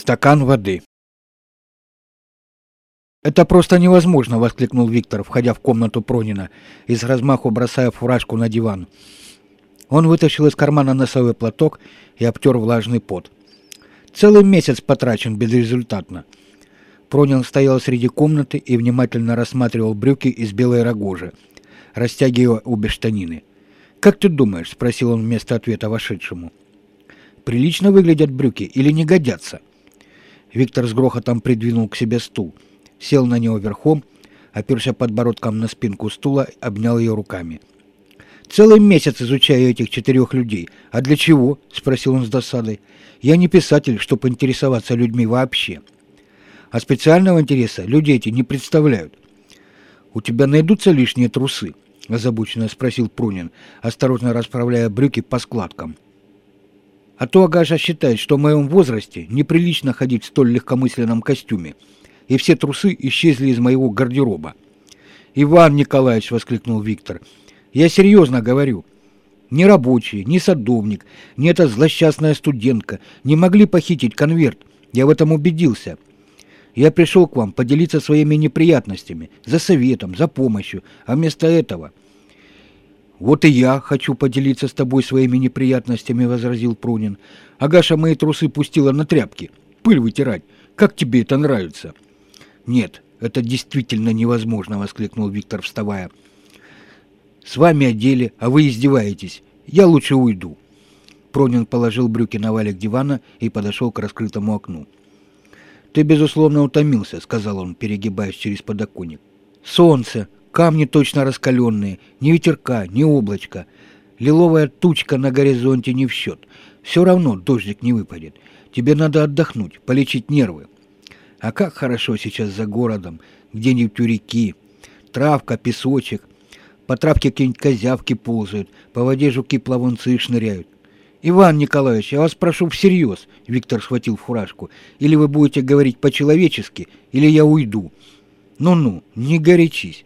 Стакан воды. «Это просто невозможно!» — воскликнул Виктор, входя в комнату Пронина и с размаху бросая фуражку на диван. Он вытащил из кармана носовой платок и обтер влажный пот. Целый месяц потрачен безрезультатно. Пронин стоял среди комнаты и внимательно рассматривал брюки из белой рогожи, растягивая обе штанины. «Как ты думаешь?» — спросил он вместо ответа вошедшему. «Прилично выглядят брюки или не годятся?» Виктор с грохотом придвинул к себе стул, сел на него верхом, оперся подбородком на спинку стула, обнял ее руками. «Целый месяц изучаю этих четырех людей. А для чего?» — спросил он с досадой. «Я не писатель, чтобы интересоваться людьми вообще. А специального интереса люди эти не представляют. У тебя найдутся лишние трусы?» — озабоченно спросил Прунин, осторожно расправляя брюки по складкам. А то Агаша считает, что в моем возрасте неприлично ходить в столь легкомысленном костюме, и все трусы исчезли из моего гардероба. «Иван Николаевич!» — воскликнул Виктор. «Я серьезно говорю. Ни рабочий, ни садовник, ни эта злосчастная студентка не могли похитить конверт. Я в этом убедился. Я пришел к вам поделиться своими неприятностями, за советом, за помощью, а вместо этого «Вот и я хочу поделиться с тобой своими неприятностями», — возразил Пронин. «Агаша мои трусы пустила на тряпки. Пыль вытирать. Как тебе это нравится?» «Нет, это действительно невозможно», — воскликнул Виктор, вставая. «С вами одели, а вы издеваетесь. Я лучше уйду». Пронин положил брюки на валик дивана и подошел к раскрытому окну. «Ты, безусловно, утомился», — сказал он, перегибаясь через подоконник. «Солнце, Камни точно раскаленные, ни ветерка, ни облачка. Лиловая тучка на горизонте не в счет. Все равно дождик не выпадет. Тебе надо отдохнуть, полечить нервы. А как хорошо сейчас за городом, где-нибудь у реки. Травка, песочек. По травке какие-нибудь козявки ползают, по воде жуки-плавунцы шныряют. «Иван Николаевич, я вас прошу всерьез», — Виктор схватил фуражку, «или вы будете говорить по-человечески, или я уйду». «Ну-ну, не горячись.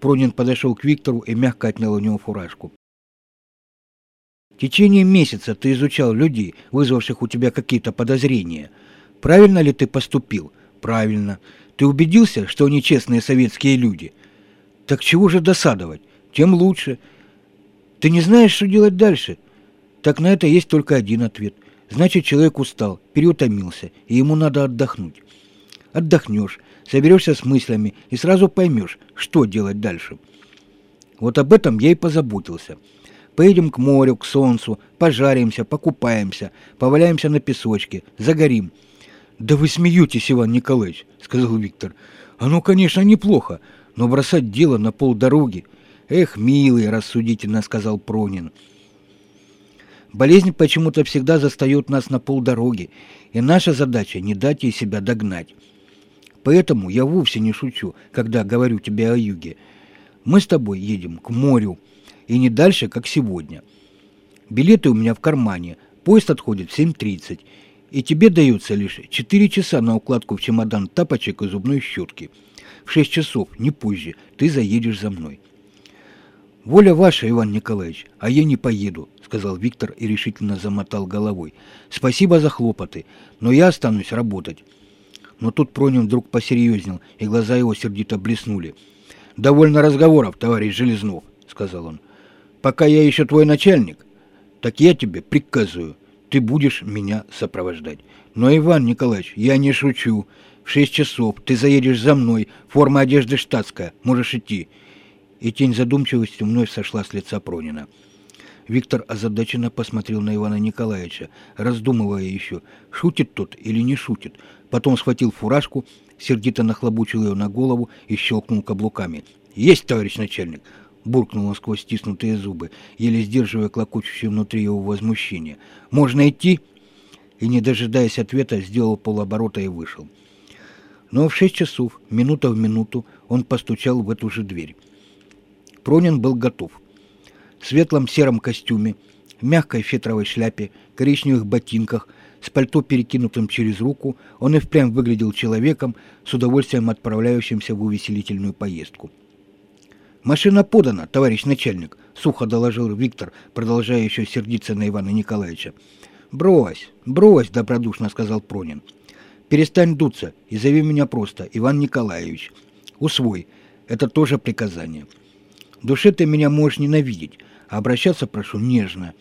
Пронин подошел к Виктору и мягко отнял у него фуражку. В течение месяца ты изучал людей, вызвавших у тебя какие-то подозрения. Правильно ли ты поступил? Правильно. Ты убедился, что они честные советские люди? Так чего же досадовать? Тем лучше. Ты не знаешь, что делать дальше? Так на это есть только один ответ. Значит, человек устал, переутомился, и ему надо отдохнуть. Отдохнешь, соберешься с мыслями и сразу поймешь, что делать дальше. Вот об этом я и позаботился. Поедем к морю, к солнцу, пожаримся, покупаемся, поваляемся на песочке, загорим. «Да вы смеетесь, Иван Николаевич», — сказал Виктор. «Оно, конечно, неплохо, но бросать дело на полдороги...» «Эх, милый», — рассудительно сказал Пронин. «Болезнь почему-то всегда застает нас на полдороги, и наша задача — не дать ей себя догнать». Поэтому я вовсе не шучу, когда говорю тебе о юге. Мы с тобой едем к морю, и не дальше, как сегодня. Билеты у меня в кармане, поезд отходит в 7.30, и тебе дается лишь 4 часа на укладку в чемодан тапочек и зубной щетки. В 6 часов, не позже, ты заедешь за мной. «Воля ваша, Иван Николаевич, а я не поеду», — сказал Виктор и решительно замотал головой. «Спасибо за хлопоты, но я останусь работать. Но тут Пронин вдруг посерьезнел, и глаза его сердито блеснули. «Довольно разговоров, товарищ Железнов», — сказал он. «Пока я еще твой начальник, так я тебе приказываю, ты будешь меня сопровождать. Но, Иван Николаевич, я не шучу. В шесть часов ты заедешь за мной, форма одежды штатская, можешь идти». И тень задумчивости вновь сошла с лица Пронина. Виктор озадаченно посмотрел на Ивана Николаевича, раздумывая еще, шутит тот или не шутит. Потом схватил фуражку, сердито нахлобучил ее на голову и щелкнул каблуками. «Есть, товарищ начальник!» буркнул он сквозь стиснутые зубы, еле сдерживая клокочущее внутри его возмущение. «Можно идти?» И, не дожидаясь ответа, сделал полоборота и вышел. Но в шесть часов, минута в минуту, он постучал в эту же дверь. Пронин был готов в светлом сером костюме, в мягкой фетровой шляпе, коричневых ботинках, с пальто, перекинутым через руку, он и впрямь выглядел человеком, с удовольствием отправляющимся в увеселительную поездку. «Машина подана, товарищ начальник», — сухо доложил Виктор, продолжая еще сердиться на Ивана Николаевича. «Брось, брось», — добродушно сказал Пронин. Перестань дуться и зови меня просто Иван Николаевич. Усвой, это тоже приказание. В душе ты меня можешь ненавидеть, а обращаться прошу нежно.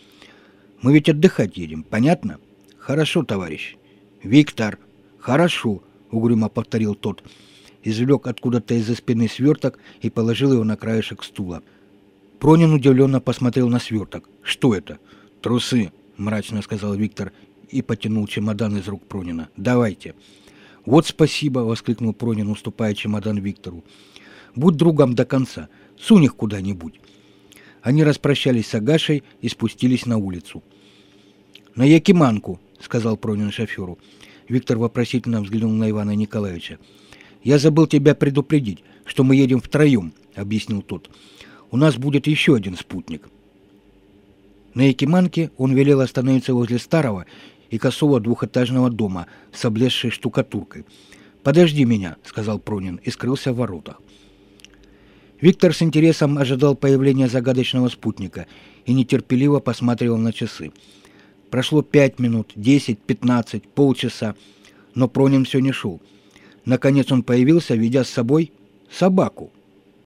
Мы ведь отдыхать едем, понятно? Хорошо, товарищ. Виктор, хорошо, угрюмо повторил тот. Извлек откуда-то из-за спины сверток и положил его на краешек стула. Пронин удивленно посмотрел на сверток. «Что это?» «Трусы», — мрачно сказал Виктор и потянул чемодан из рук Пронина. «Давайте». «Вот спасибо!» — воскликнул Пронин, уступая чемодан Виктору. «Будь другом до конца. Сунь их куда-нибудь». Они распрощались с Агашей и спустились на улицу. «На Якиманку», — сказал Пронин шоферу. Виктор вопросительно взглянул на Ивана Николаевича. «Я забыл тебя предупредить, что мы едем втроем», — объяснил тот. «У нас будет еще один спутник». На Якиманке он велел остановиться возле старого и косого двухэтажного дома с облезшей штукатуркой. «Подожди меня», — сказал Пронин и скрылся в воротах. Виктор с интересом ожидал появления загадочного спутника и нетерпеливо посматривал на часы. Прошло пять минут, десять, пятнадцать, полчаса, но Пронин все не шел. Наконец он появился, ведя с собой собаку —